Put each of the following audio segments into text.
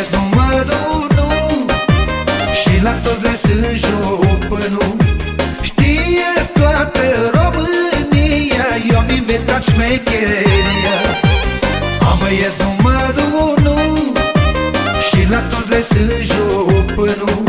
ești numărul nu. Și la toți le sunt jopânul Știe toată România Eu am inventat șmecheria. Amă ești numărul nu. Și la toți le sunt jopânul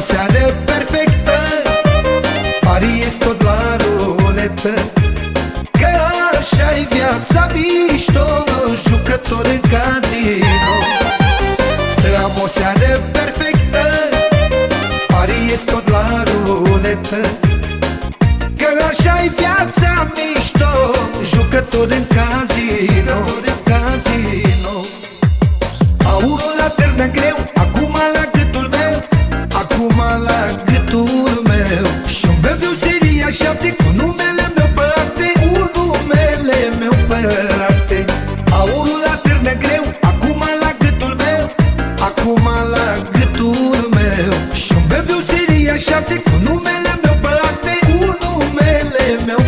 o seară perfectă. Pariez tot la ruletă Că așa-i viața mișto Jucător în casino. Să am o seară perfectă. Pariez tot la ruletă Că așa-i viața mișto Jucător în casino. Jucător în casino. Răviu seria șapte cu numele meu părate Cu numele meu părate Aurul atârnă greu, acum la gâtul meu Acum la gâtul meu. Și-mi beviu seria șapte cu numele meu părate Cu numele meu